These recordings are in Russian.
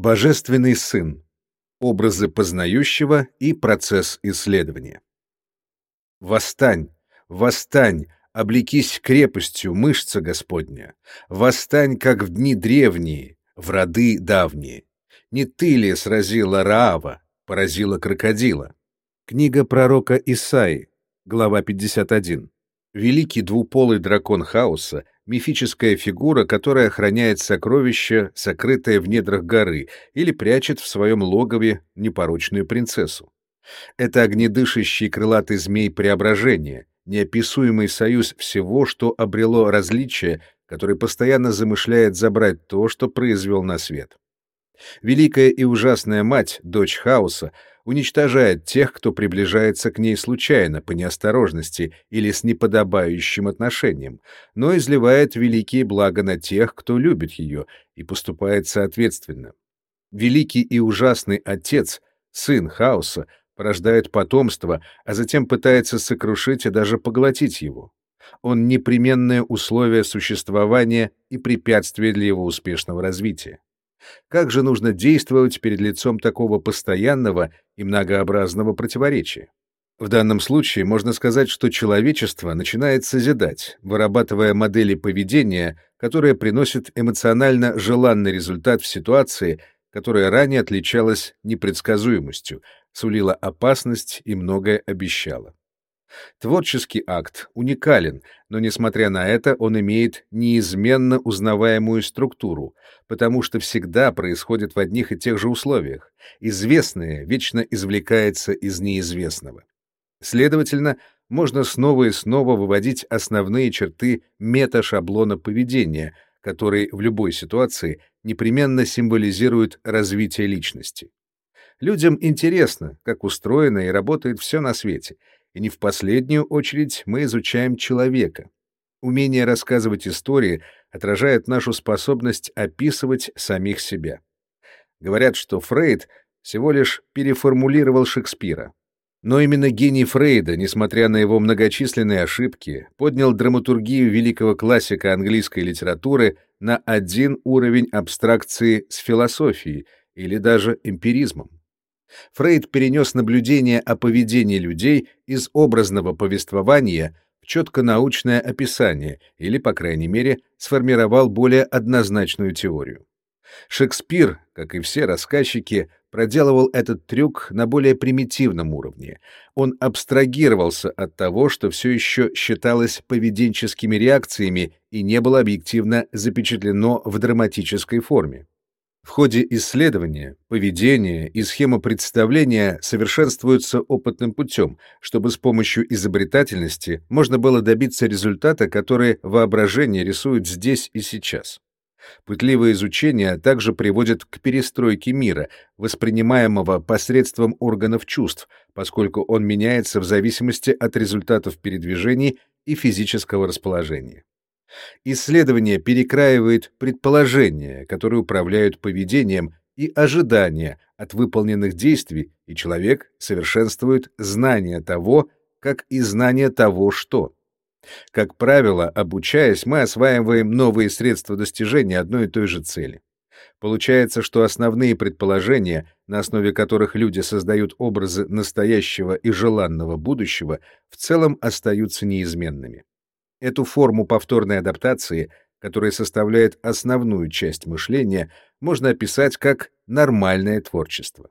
Божественный сын. Образы познающего и процесс исследования. Восстань, восстань, облекись крепостью, мышца Господня. Восстань, как в дни древние, в роды давние. Не ты ли сразила Раава, поразила крокодила? Книга пророка Исаи, глава 51. Великий двуполый дракон хаоса мифическая фигура, которая охраняет сокровище, сокрытое в недрах горы, или прячет в своем логове непорочную принцессу. Это огнедышащий крылатый змей преображения, неописуемый союз всего, что обрело различие, который постоянно замышляет забрать то, что произвел на свет. Великая и ужасная мать, дочь хаоса, уничтожает тех, кто приближается к ней случайно, по неосторожности или с неподобающим отношением, но изливает великие блага на тех, кто любит ее, и поступает соответственно. Великий и ужасный Отец, Сын Хаоса, порождает потомство, а затем пытается сокрушить и даже поглотить его. Он непременное условие существования и препятствие для его успешного развития. Как же нужно действовать перед лицом такого постоянного и многообразного противоречия? В данном случае можно сказать, что человечество начинает созидать, вырабатывая модели поведения, которые приносят эмоционально желанный результат в ситуации, которая ранее отличалась непредсказуемостью, сулила опасность и многое обещала. Творческий акт уникален, но, несмотря на это, он имеет неизменно узнаваемую структуру, потому что всегда происходит в одних и тех же условиях. Известное вечно извлекается из неизвестного. Следовательно, можно снова и снова выводить основные черты мета-шаблона поведения, который в любой ситуации непременно символизирует развитие личности. Людям интересно, как устроено и работает все на свете — и не в последнюю очередь мы изучаем человека. Умение рассказывать истории отражает нашу способность описывать самих себя. Говорят, что Фрейд всего лишь переформулировал Шекспира. Но именно гений Фрейда, несмотря на его многочисленные ошибки, поднял драматургию великого классика английской литературы на один уровень абстракции с философией или даже эмпиризмом. Фрейд перенес наблюдения о поведении людей из образного повествования в четко научное описание или, по крайней мере, сформировал более однозначную теорию. Шекспир, как и все рассказчики, проделывал этот трюк на более примитивном уровне. Он абстрагировался от того, что все еще считалось поведенческими реакциями и не было объективно запечатлено в драматической форме. В ходе исследования поведение и схема представления совершенствуются опытным путем, чтобы с помощью изобретательности можно было добиться результата, который воображение рисует здесь и сейчас. Пытливое изучение также приводит к перестройке мира, воспринимаемого посредством органов чувств, поскольку он меняется в зависимости от результатов передвижений и физического расположения. Исследование перекраивает предположения, которые управляют поведением, и ожидания от выполненных действий, и человек совершенствует знание того, как и знание того, что. Как правило, обучаясь, мы осваиваем новые средства достижения одной и той же цели. Получается, что основные предположения, на основе которых люди создают образы настоящего и желанного будущего, в целом остаются неизменными. Эту форму повторной адаптации, которая составляет основную часть мышления, можно описать как нормальное творчество.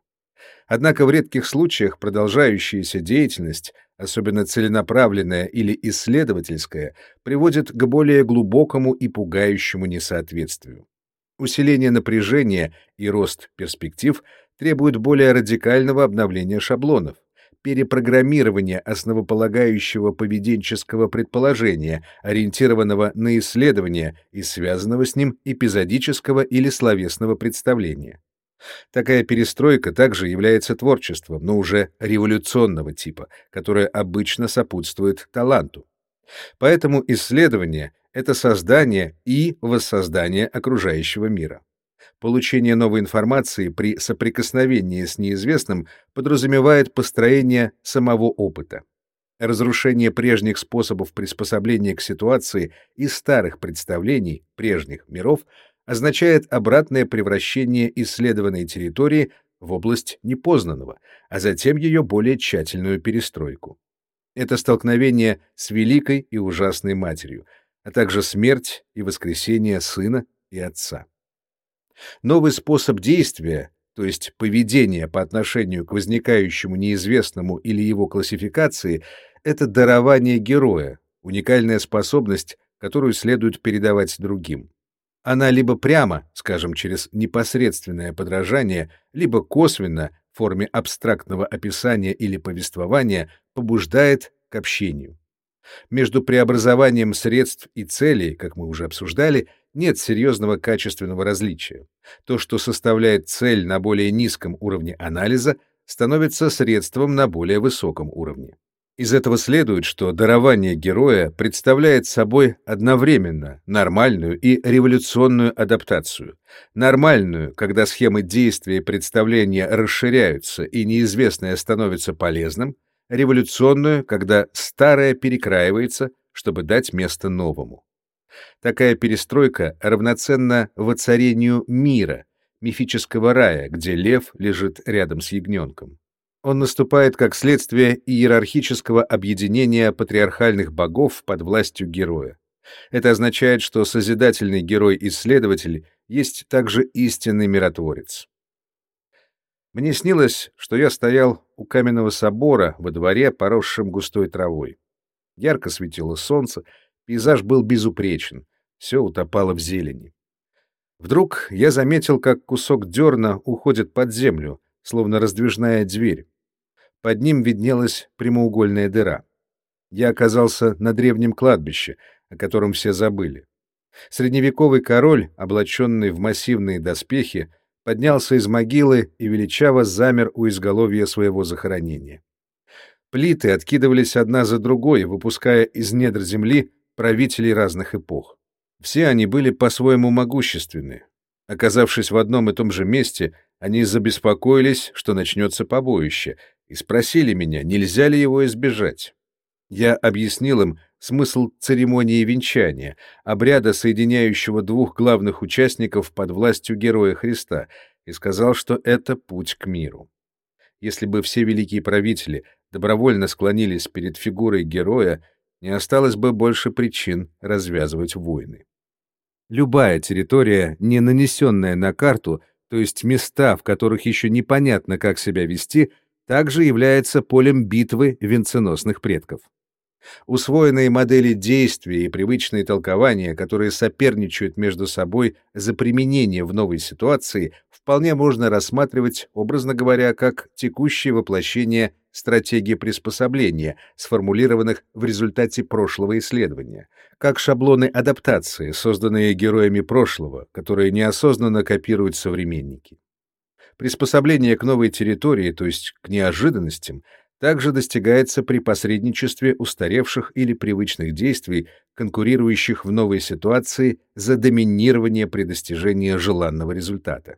Однако в редких случаях продолжающаяся деятельность, особенно целенаправленная или исследовательская, приводит к более глубокому и пугающему несоответствию. Усиление напряжения и рост перспектив требуют более радикального обновления шаблонов, перепрограммирования основополагающего поведенческого предположения, ориентированного на исследование и связанного с ним эпизодического или словесного представления. Такая перестройка также является творчеством, но уже революционного типа, которое обычно сопутствует таланту. Поэтому исследование — это создание и воссоздание окружающего мира. Получение новой информации при соприкосновении с неизвестным подразумевает построение самого опыта. Разрушение прежних способов приспособления к ситуации и старых представлений прежних миров означает обратное превращение исследованной территории в область непознанного, а затем ее более тщательную перестройку. Это столкновение с великой и ужасной матерью, а также смерть и воскресение сына и отца. Новый способ действия, то есть поведение по отношению к возникающему неизвестному или его классификации, это дарование героя, уникальная способность, которую следует передавать другим. Она либо прямо, скажем, через непосредственное подражание, либо косвенно, в форме абстрактного описания или повествования, побуждает к общению. Между преобразованием средств и целей, как мы уже обсуждали, нет серьезного качественного различия. То, что составляет цель на более низком уровне анализа, становится средством на более высоком уровне. Из этого следует, что дарование героя представляет собой одновременно нормальную и революционную адаптацию. Нормальную, когда схемы действия и представления расширяются и неизвестное становится полезным, революционную, когда старое перекраивается, чтобы дать место новому. Такая перестройка равноценна воцарению мира, мифического рая, где лев лежит рядом с ягненком. Он наступает как следствие иерархического объединения патриархальных богов под властью героя. Это означает, что созидательный герой-исследователь есть также истинный миротворец. Мне снилось, что я стоял у каменного собора во дворе, поросшем густой травой. Ярко светило солнце, пейзаж был безупречен, все утопало в зелени. Вдруг я заметил, как кусок дерна уходит под землю, словно раздвижная дверь. Под ним виднелась прямоугольная дыра. Я оказался на древнем кладбище, о котором все забыли. Средневековый король, облаченный в массивные доспехи, поднялся из могилы и величаво замер у изголовья своего захоронения. Плиты откидывались одна за другой, выпуская из недр земли правителей разных эпох. Все они были по-своему могущественны. Оказавшись в одном и том же месте, они забеспокоились, что начнется побоище, и спросили меня, нельзя ли его избежать. Я объяснил им смысл церемонии венчания, обряда, соединяющего двух главных участников под властью Героя Христа, и сказал, что это путь к миру. Если бы все великие правители добровольно склонились перед фигурой героя, не осталось бы больше причин развязывать войны. Любая территория, не нанесенная на карту, то есть места, в которых еще непонятно, как себя вести, также является полем битвы венценосных предков. Усвоенные модели действий и привычные толкования, которые соперничают между собой за применение в новой ситуации, вполне можно рассматривать, образно говоря, как текущее воплощение стратегии приспособления, сформулированных в результате прошлого исследования, как шаблоны адаптации, созданные героями прошлого, которые неосознанно копируют современники. Приспособление к новой территории, то есть к неожиданностям, также достигается при посредничестве устаревших или привычных действий, конкурирующих в новой ситуации за доминирование при достижении желанного результата.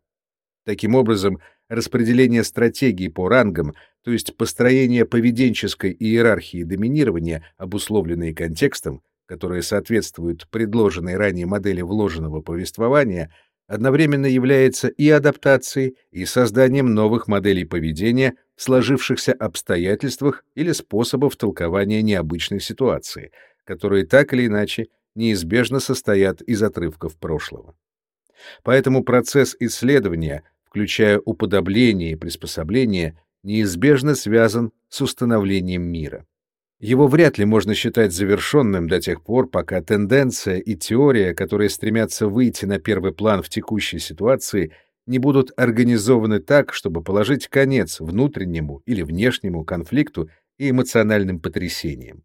Таким образом, распределение стратегий по рангам, то есть построение поведенческой иерархии доминирования, обусловленной контекстом, которые соответствуют предложенной ранее модели вложенного повествования, одновременно является и адаптацией, и созданием новых моделей поведения в сложившихся обстоятельствах или способов толкования необычной ситуации, которые так или иначе неизбежно состоят из отрывков прошлого. Поэтому процесс исследования, включая уподобление и приспособление, неизбежно связан с установлением мира. Его вряд ли можно считать завершенным до тех пор, пока тенденция и теория, которые стремятся выйти на первый план в текущей ситуации, не будут организованы так, чтобы положить конец внутреннему или внешнему конфликту и эмоциональным потрясениям.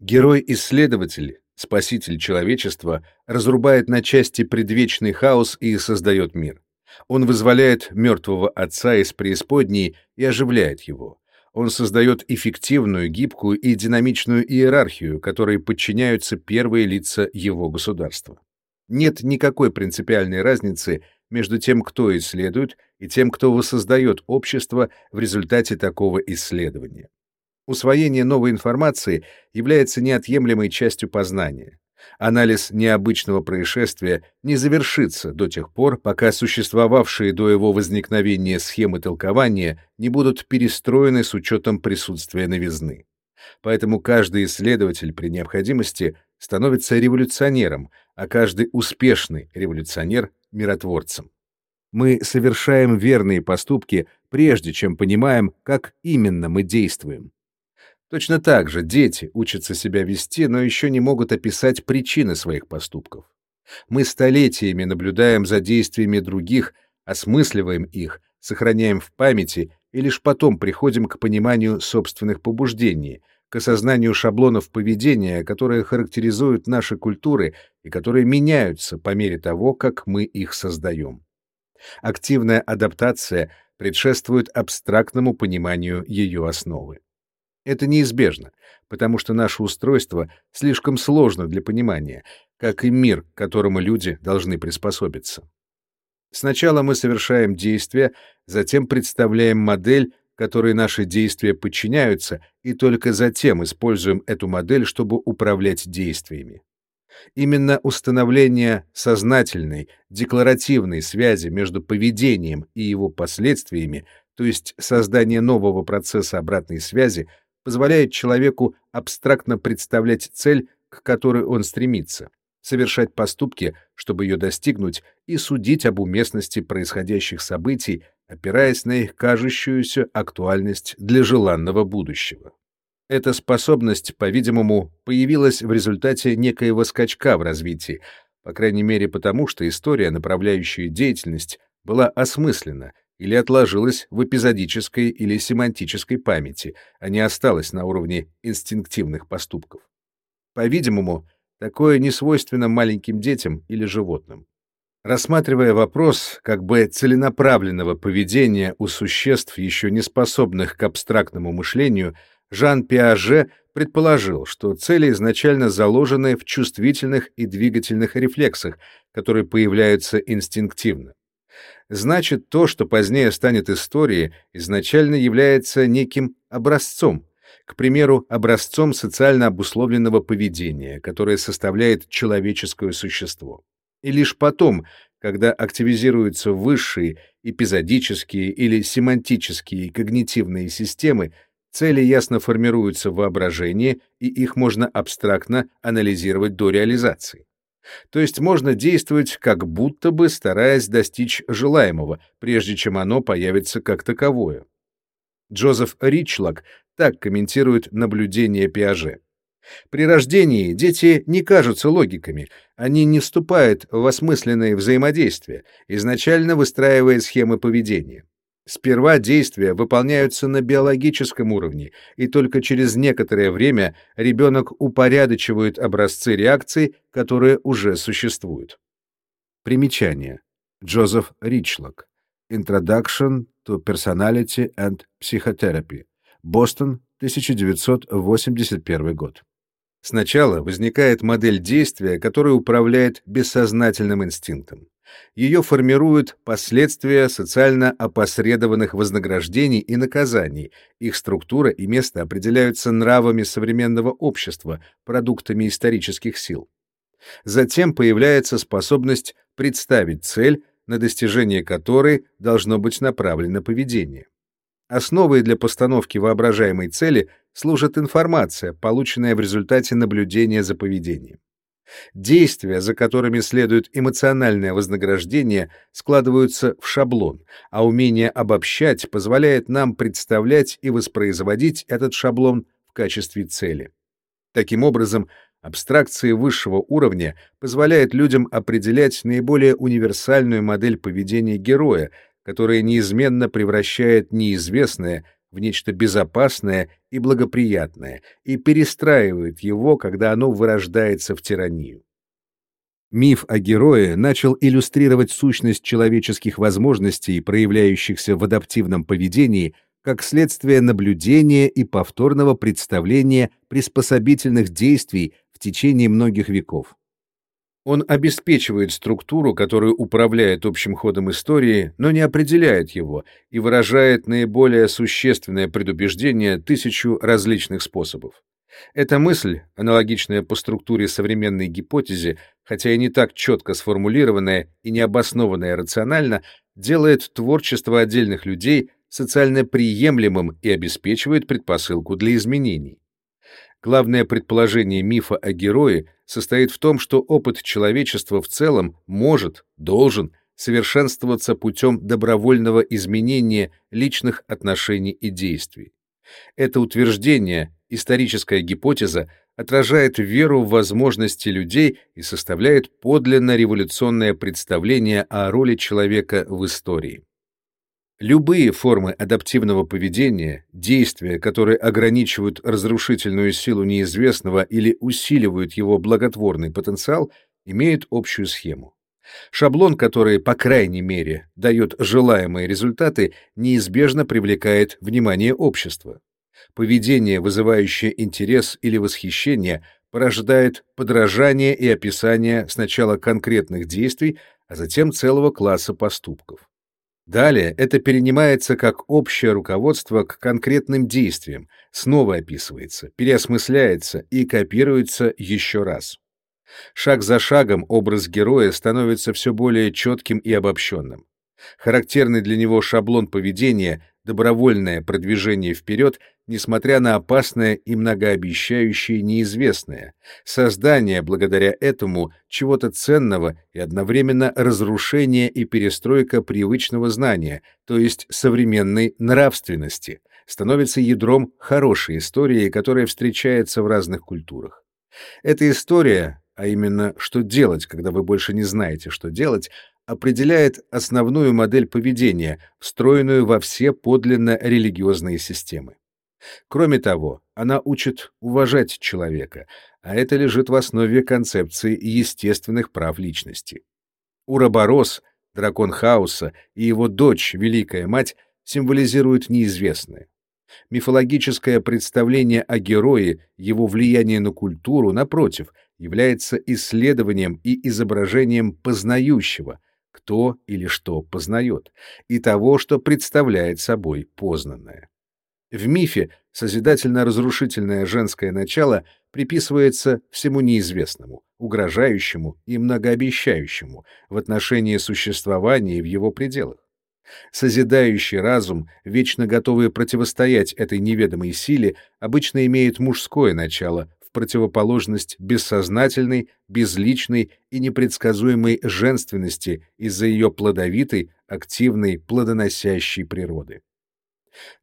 Герой-исследователь, спаситель человечества, разрубает на части предвечный хаос и создает мир. Он вызволяет мертвого отца из преисподней и оживляет его он создает эффективную, гибкую и динамичную иерархию, которой подчиняются первые лица его государства. Нет никакой принципиальной разницы между тем, кто исследует, и тем, кто воссоздает общество в результате такого исследования. Усвоение новой информации является неотъемлемой частью познания. Анализ необычного происшествия не завершится до тех пор, пока существовавшие до его возникновения схемы толкования не будут перестроены с учетом присутствия новизны. Поэтому каждый исследователь при необходимости становится революционером, а каждый успешный революционер — миротворцем. Мы совершаем верные поступки, прежде чем понимаем, как именно мы действуем. Точно так же дети учатся себя вести, но еще не могут описать причины своих поступков. Мы столетиями наблюдаем за действиями других, осмысливаем их, сохраняем в памяти и лишь потом приходим к пониманию собственных побуждений, к осознанию шаблонов поведения, которые характеризуют наши культуры и которые меняются по мере того, как мы их создаем. Активная адаптация предшествует абстрактному пониманию ее основы. Это неизбежно, потому что наше устройство слишком сложно для понимания, как и мир, к которому люди должны приспособиться. Сначала мы совершаем действия, затем представляем модель, которой наши действия подчиняются, и только затем используем эту модель, чтобы управлять действиями. Именно установление сознательной, декларативной связи между поведением и его последствиями, то есть создание нового процесса обратной связи, позволяет человеку абстрактно представлять цель, к которой он стремится, совершать поступки, чтобы ее достигнуть, и судить об уместности происходящих событий, опираясь на их кажущуюся актуальность для желанного будущего. Эта способность, по-видимому, появилась в результате некоего скачка в развитии, по крайней мере потому, что история, направляющая деятельность, была осмыслена или отложилась в эпизодической или семантической памяти, а не осталась на уровне инстинктивных поступков. По-видимому, такое не свойственно маленьким детям или животным. Рассматривая вопрос как бы целенаправленного поведения у существ, еще не способных к абстрактному мышлению, Жан Пиаже предположил, что цели изначально заложены в чувствительных и двигательных рефлексах, которые появляются инстинктивно значит то, что позднее станет историей, изначально является неким образцом, к примеру, образцом социально обусловленного поведения, которое составляет человеческое существо. И лишь потом, когда активизируются высшие эпизодические или семантические когнитивные системы, цели ясно формируются в воображении, и их можно абстрактно анализировать до реализации. То есть можно действовать как будто бы стараясь достичь желаемого, прежде чем оно появится как таковое. Джозеф Ричлок так комментирует наблюдение Пиаже. При рождении дети не кажутся логиками, они не вступают в осмысленные взаимодействия, изначально выстраивая схемы поведения. Сперва действия выполняются на биологическом уровне, и только через некоторое время ребенок упорядочивает образцы реакций, которые уже существуют. Примечание. Джозеф Ричлок. Introduction to Personality and Psychotherapy. Бостон, 1981 год. Сначала возникает модель действия, которая управляет бессознательным инстинктом. Ее формируют последствия социально опосредованных вознаграждений и наказаний. Их структура и место определяются нравами современного общества, продуктами исторических сил. Затем появляется способность представить цель, на достижение которой должно быть направлено поведение. Основой для постановки воображаемой цели служит информация, полученная в результате наблюдения за поведением. Действия, за которыми следует эмоциональное вознаграждение, складываются в шаблон, а умение обобщать позволяет нам представлять и воспроизводить этот шаблон в качестве цели. Таким образом, абстракции высшего уровня позволяют людям определять наиболее универсальную модель поведения героя, которая неизменно превращает неизвестное в нечто безопасное и благоприятное и перестраивает его, когда оно вырождается в тиранию. Миф о герое начал иллюстрировать сущность человеческих возможностей, проявляющихся в адаптивном поведении, как следствие наблюдения и повторного представления приспособительных действий в течение многих веков. Он обеспечивает структуру, которая управляет общим ходом истории, но не определяет его и выражает наиболее существенное предубеждение тысячу различных способов. Эта мысль, аналогичная по структуре современной гипотезе, хотя и не так четко сформулированная и не обоснованная рационально, делает творчество отдельных людей социально приемлемым и обеспечивает предпосылку для изменений. Главное предположение мифа о герое состоит в том, что опыт человечества в целом может, должен совершенствоваться путем добровольного изменения личных отношений и действий. Это утверждение, историческая гипотеза, отражает веру в возможности людей и составляет подлинно революционное представление о роли человека в истории. Любые формы адаптивного поведения, действия, которые ограничивают разрушительную силу неизвестного или усиливают его благотворный потенциал, имеют общую схему. Шаблон, который, по крайней мере, дает желаемые результаты, неизбежно привлекает внимание общества. Поведение, вызывающее интерес или восхищение, порождает подражание и описание сначала конкретных действий, а затем целого класса поступков. Далее это перенимается как общее руководство к конкретным действиям, снова описывается, переосмысляется и копируется еще раз. Шаг за шагом образ героя становится все более четким и обобщенным. Характерный для него шаблон поведения добровольное продвижение вперед, несмотря на опасное и многообещающее неизвестное, создание благодаря этому чего-то ценного и одновременно разрушение и перестройка привычного знания, то есть современной нравственности, становится ядром хорошей истории, которая встречается в разных культурах. Эта история, а именно что делать, когда вы больше не знаете, что делать, определяет основную модель поведения, встроенную во все подлинно религиозные системы. Кроме того, она учит уважать человека, а это лежит в основе концепции естественных прав личности. Уроборос, дракон хаоса и его дочь, Великая Мать, символизируют неизвестное. Мифологическое представление о герое, его влияние на культуру, напротив, является исследованием и изображением познающего — кто или что познает, и того, что представляет собой познанное. В мифе созидательно-разрушительное женское начало приписывается всему неизвестному, угрожающему и многообещающему в отношении существования в его пределах. Созидающий разум, вечно готовый противостоять этой неведомой силе, обычно имеет мужское начало противоположность бессознательной, безличной и непредсказуемой женственности из-за ее плодовитой, активной, плодоносящей природы.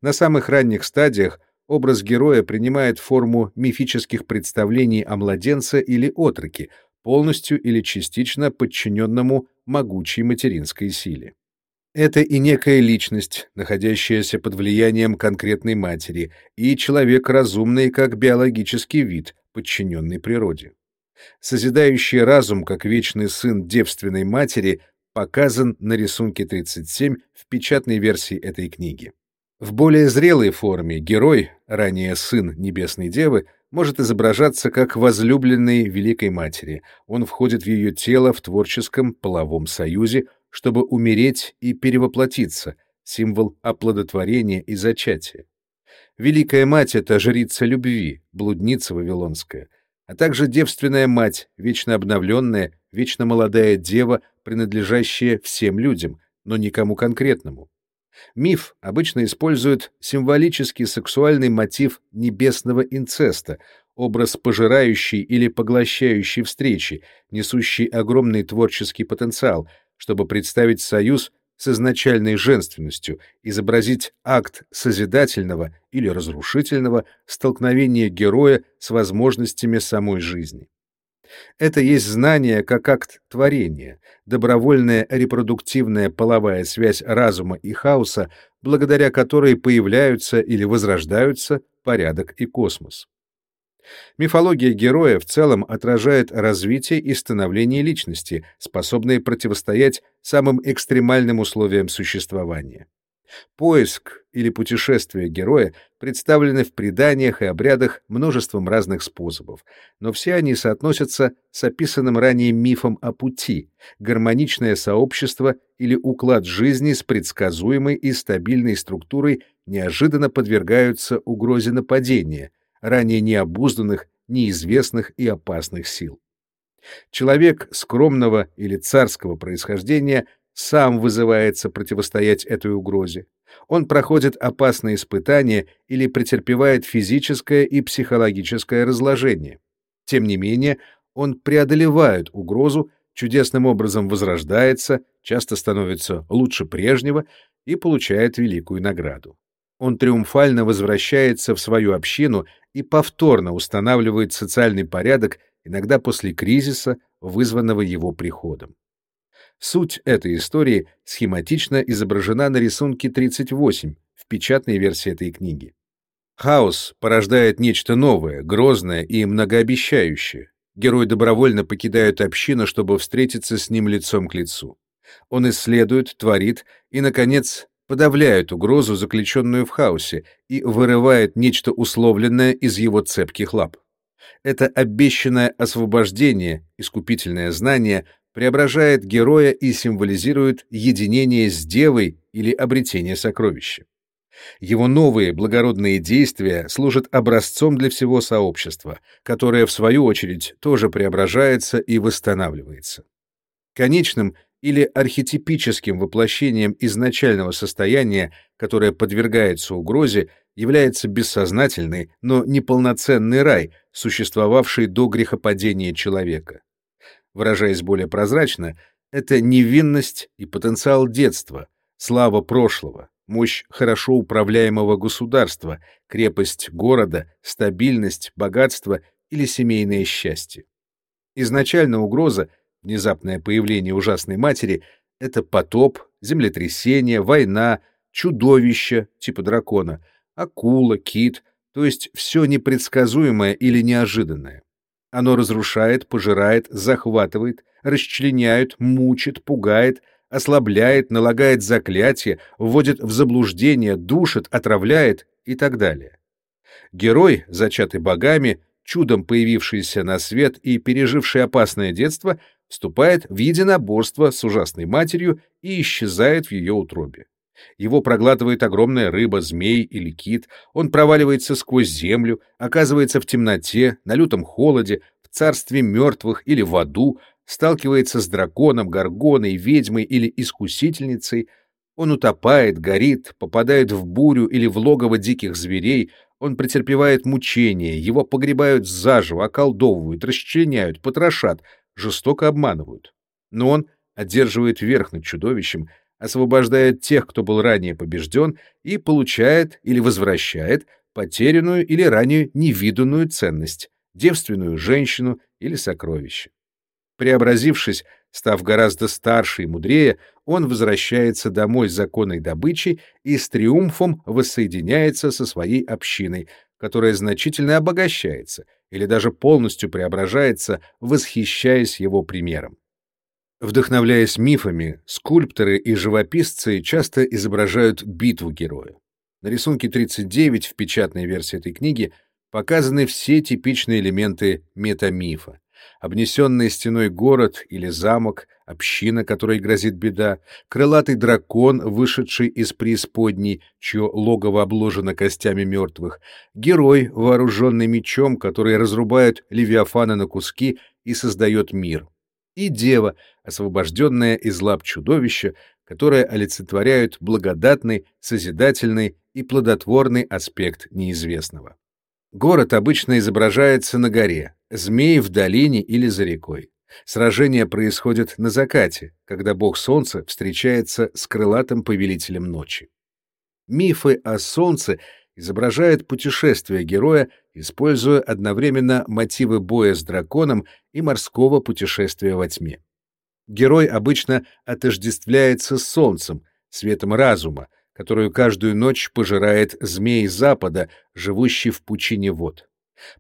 На самых ранних стадиях образ героя принимает форму мифических представлений о младенце или отроке, полностью или частично подчиненному могучей материнской силе. Это и некая личность, находящаяся под влиянием конкретной матери, и человек разумный как биологический вид, подчиненный природе. Созидающий разум, как вечный сын девственной матери, показан на рисунке 37 в печатной версии этой книги. В более зрелой форме герой, ранее сын Небесной Девы, может изображаться как возлюбленный Великой Матери. Он входит в ее тело в творческом половом союзе, чтобы умереть и перевоплотиться, символ оплодотворения и зачатия. Великая мать — это жрица любви, блудница вавилонская, а также девственная мать, вечно обновленная, вечно молодая дева, принадлежащая всем людям, но никому конкретному. Миф обычно использует символический сексуальный мотив небесного инцеста, образ пожирающей или поглощающей встречи, несущий огромный творческий потенциал, чтобы представить союз с изначальной женственностью, изобразить акт созидательного или разрушительного столкновения героя с возможностями самой жизни. Это есть знание как акт творения, добровольная репродуктивная половая связь разума и хаоса, благодаря которой появляются или возрождаются порядок и космос. Мифология героя в целом отражает развитие и становление личности, способной противостоять самым экстремальным условиям существования. Поиск или путешествие героя представлены в преданиях и обрядах множеством разных способов, но все они соотносятся с описанным ранее мифом о пути, гармоничное сообщество или уклад жизни с предсказуемой и стабильной структурой неожиданно подвергаются угрозе нападения, ранее необузданных, неизвестных и опасных сил. Человек скромного или царского происхождения сам вызывается противостоять этой угрозе. Он проходит опасные испытания или претерпевает физическое и психологическое разложение. Тем не менее, он преодолевает угрозу, чудесным образом возрождается, часто становится лучше прежнего и получает великую награду. Он триумфально возвращается в свою общину и повторно устанавливает социальный порядок, иногда после кризиса, вызванного его приходом. Суть этой истории схематично изображена на рисунке 38 в печатной версии этой книги. Хаос порождает нечто новое, грозное и многообещающее. Герой добровольно покидает общину, чтобы встретиться с ним лицом к лицу. Он исследует, творит и, наконец, подавляет угрозу, заключенную в хаосе, и вырывает нечто условленное из его цепких лап. Это обещанное освобождение, искупительное знание преображает героя и символизирует единение с девой или обретение сокровища. Его новые благородные действия служат образцом для всего сообщества, которое, в свою очередь, тоже преображается и восстанавливается. Конечным или архетипическим воплощением изначального состояния, которое подвергается угрозе, является бессознательный, но неполноценный рай, существовавший до грехопадения человека. Выражаясь более прозрачно, это невинность и потенциал детства, слава прошлого, мощь хорошо управляемого государства, крепость города, стабильность, богатство или семейное счастье. Изначально угроза, внезапное появление ужасной матери — это потоп, землетрясение, война, чудовище типа дракона, акула, кит, то есть все непредсказуемое или неожиданное. Оно разрушает, пожирает, захватывает, расчленяет, мучит, пугает, ослабляет, налагает заклятие, вводит в заблуждение, душит, отравляет и так далее. Герой, зачатый богами, чудом появившийся на свет и переживший опасное детство, вступает в единоборство с ужасной матерью и исчезает в ее утробе. Его проглатывает огромная рыба, змей или кит, он проваливается сквозь землю, оказывается в темноте, на лютом холоде, в царстве мертвых или в аду, сталкивается с драконом, горгоной, ведьмой или искусительницей, он утопает, горит, попадает в бурю или в логово диких зверей, он претерпевает мучения, его погребают заживо, околдовывают, расчленяют, потрошат, жестоко обманывают. Но он одерживает верх над чудовищем, освобождает тех, кто был ранее побежден, и получает или возвращает потерянную или ранее невиданную ценность, девственную женщину или сокровище. Преобразившись, став гораздо старше и мудрее, он возвращается домой с законной добычей и с триумфом воссоединяется со своей общиной, которая значительно обогащается или даже полностью преображается, восхищаясь его примером. Вдохновляясь мифами, скульпторы и живописцы часто изображают битву героя. На рисунке 39 в печатной версии этой книги показаны все типичные элементы метамифа обнесенный стеной город или замок, община, которой грозит беда, крылатый дракон, вышедший из преисподней, чье логово обложено костями мертвых, герой, вооруженный мечом, который разрубает Левиафана на куски и создает мир, и дева, освобожденная из лап чудовища, которая олицетворяют благодатный, созидательный и плодотворный аспект неизвестного. Город обычно изображается на горе, змеи в долине или за рекой. Сражение происходит на закате, когда бог солнца встречается с крылатым повелителем ночи. Мифы о солнце изображают путешествие героя, используя одновременно мотивы боя с драконом и морского путешествия во тьме. Герой обычно отождествляется с солнцем, светом разума, которую каждую ночь пожирает змей Запада, живущий в пучине вод.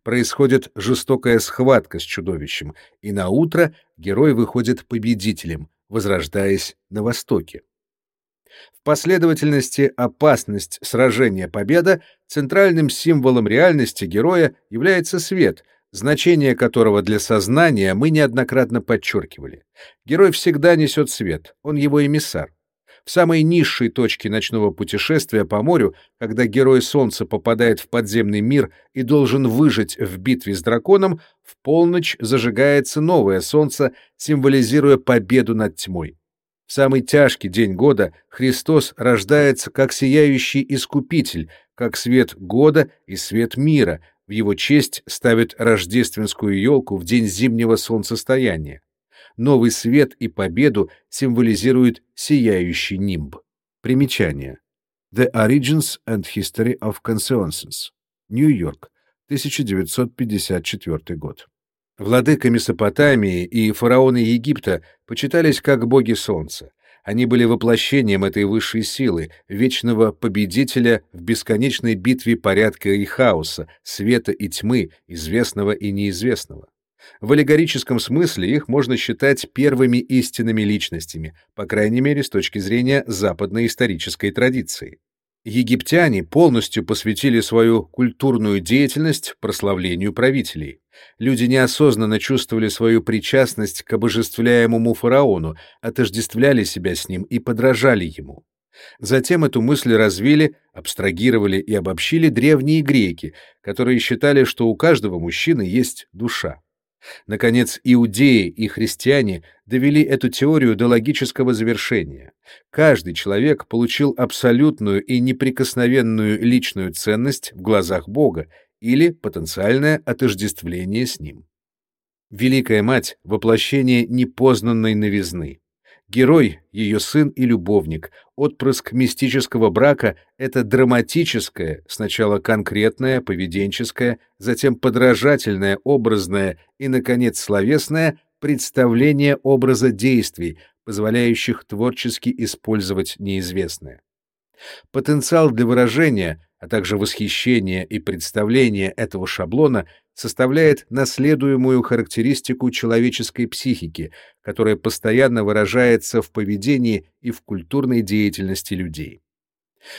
Происходит жестокая схватка с чудовищем, и на утро герой выходит победителем, возрождаясь на востоке. В последовательности опасность, сражения, победа центральным символом реальности героя является свет, значение которого для сознания мы неоднократно подчеркивали. Герой всегда несет свет, он его эмиссар. В самой низшей точке ночного путешествия по морю, когда герой Солнца попадает в подземный мир и должен выжить в битве с драконом, в полночь зажигается новое солнце, символизируя победу над тьмой. В самый тяжкий день года Христос рождается как сияющий искупитель, как свет года и свет мира. В его честь ставят рождественскую елку в день зимнего солнцестояния. Новый свет и победу символизирует сияющий нимб. Примечание. The Origins and History of Consciences. Нью-Йорк, 1954 год. Владыка Месопотамии и фараоны Египта почитались как боги солнца. Они были воплощением этой высшей силы, вечного победителя в бесконечной битве порядка и хаоса, света и тьмы, известного и неизвестного. В аллегорическом смысле их можно считать первыми истинными личностями, по крайней мере с точки зрения западной исторической традиции. Египтяне полностью посвятили свою культурную деятельность прославлению правителей. Люди неосознанно чувствовали свою причастность к обожествляемому фараону, отождествляли себя с ним и подражали ему. Затем эту мысль развили, абстрагировали и обобщили древние греки, которые считали, что у каждого мужчины есть душа. Наконец, иудеи и христиане довели эту теорию до логического завершения. Каждый человек получил абсолютную и неприкосновенную личную ценность в глазах Бога или потенциальное отождествление с Ним. Великая Мать — воплощение непознанной новизны. Герой, ее сын и любовник, отпрыск мистического брака — это драматическое, сначала конкретное, поведенческое, затем подражательное, образное и, наконец, словесное представление образа действий, позволяющих творчески использовать неизвестное. Потенциал для выражения, а также восхищения и представления этого шаблона составляет наследуемую характеристику человеческой психики, которая постоянно выражается в поведении и в культурной деятельности людей.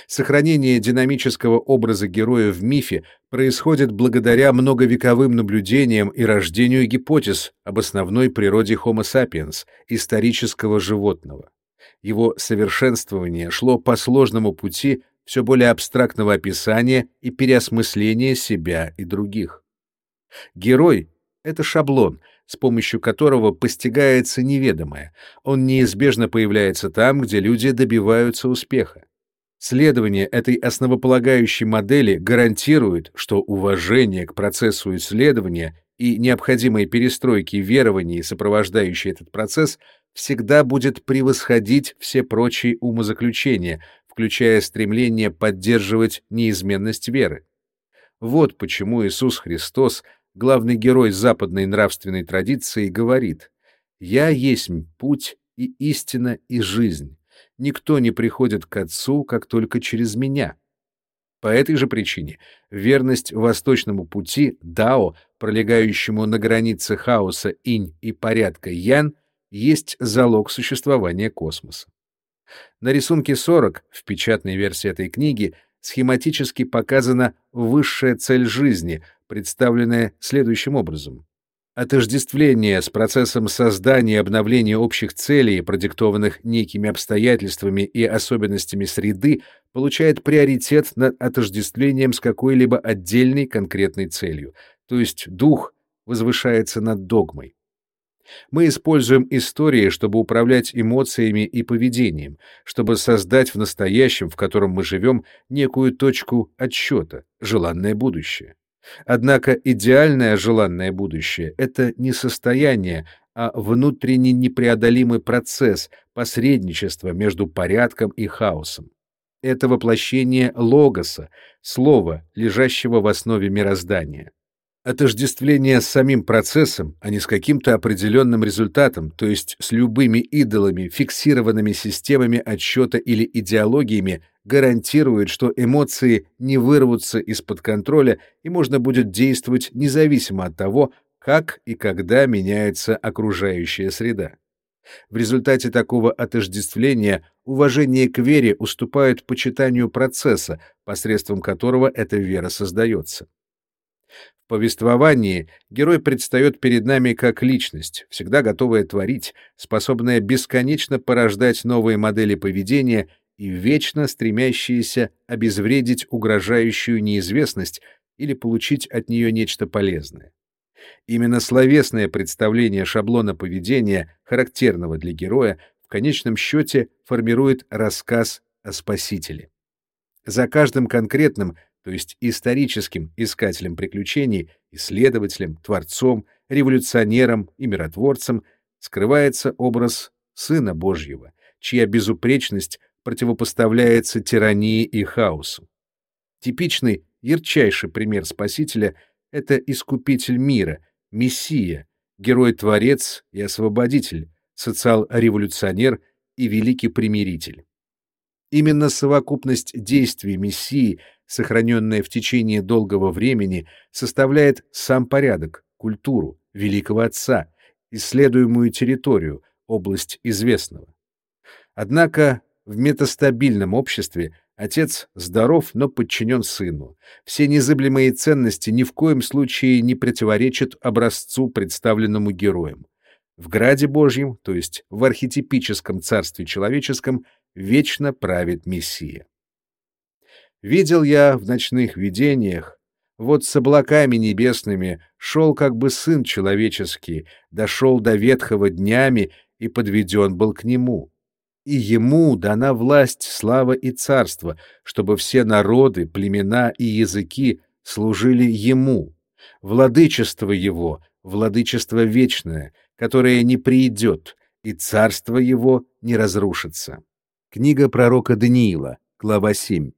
Сохранение динамического образа героя в мифе происходит благодаря многовековым наблюдениям и рождению гипотез об основной природе Homo sapiens, исторического животного. Его совершенствование шло по сложному пути все более абстрактного описания и переосмысления себя и других. Герой — это шаблон, с помощью которого постигается неведомое. Он неизбежно появляется там, где люди добиваются успеха. Следование этой основополагающей модели гарантирует, что уважение к процессу исследования и необходимые перестройки верований, сопровождающие этот процесс, всегда будет превосходить все прочие умозаключения, включая стремление поддерживать неизменность веры. Вот почему Иисус Христос — главный герой западной нравственной традиции, говорит «Я есть путь и истина и жизнь. Никто не приходит к Отцу, как только через меня». По этой же причине верность восточному пути Дао, пролегающему на границе хаоса инь и порядка ян, есть залог существования космоса. На рисунке 40 в печатной версии этой книги схематически показана высшая цель жизни, представленная следующим образом. Отождествление с процессом создания и обновления общих целей, продиктованных некими обстоятельствами и особенностями среды, получает приоритет над отождествлением с какой-либо отдельной конкретной целью, то есть дух возвышается над догмой. Мы используем истории, чтобы управлять эмоциями и поведением, чтобы создать в настоящем, в котором мы живем, некую точку отсчета, желанное будущее. Однако идеальное желанное будущее — это не состояние, а внутренний непреодолимый процесс посредничества между порядком и хаосом. Это воплощение логоса, слова, лежащего в основе мироздания. Отождествление с самим процессом, а не с каким-то определенным результатом, то есть с любыми идолами, фиксированными системами отсчета или идеологиями, гарантирует, что эмоции не вырвутся из-под контроля и можно будет действовать независимо от того, как и когда меняется окружающая среда. В результате такого отождествления уважение к вере уступает почитанию процесса, посредством которого эта вера создается повествовании герой предстает перед нами как личность, всегда готовая творить, способная бесконечно порождать новые модели поведения и вечно стремящаяся обезвредить угрожающую неизвестность или получить от нее нечто полезное. Именно словесное представление шаблона поведения, характерного для героя, в конечном счете формирует рассказ о спасителе. За каждым конкретным то есть историческим искателем приключений, исследователем, творцом, революционером и миротворцем, скрывается образ Сына Божьего, чья безупречность противопоставляется тирании и хаосу. Типичный, ярчайший пример Спасителя — это Искупитель мира, Мессия, герой-творец и освободитель, социал-революционер и великий примиритель. Именно совокупность действий Мессии сохраненная в течение долгого времени, составляет сам порядок, культуру, великого отца, исследуемую территорию, область известного. Однако в метастабильном обществе отец здоров, но подчинен сыну. Все незыблемые ценности ни в коем случае не противоречат образцу, представленному героем. В Граде Божьем, то есть в архетипическом царстве человеческом, вечно правит Мессия. Видел я в ночных видениях, вот с облаками небесными шел как бы сын человеческий, дошел до ветхого днями и подведен был к нему. И ему дана власть, слава и царство, чтобы все народы, племена и языки служили ему. Владычество его, владычество вечное, которое не придет, и царство его не разрушится. Книга пророка Даниила, глава 7.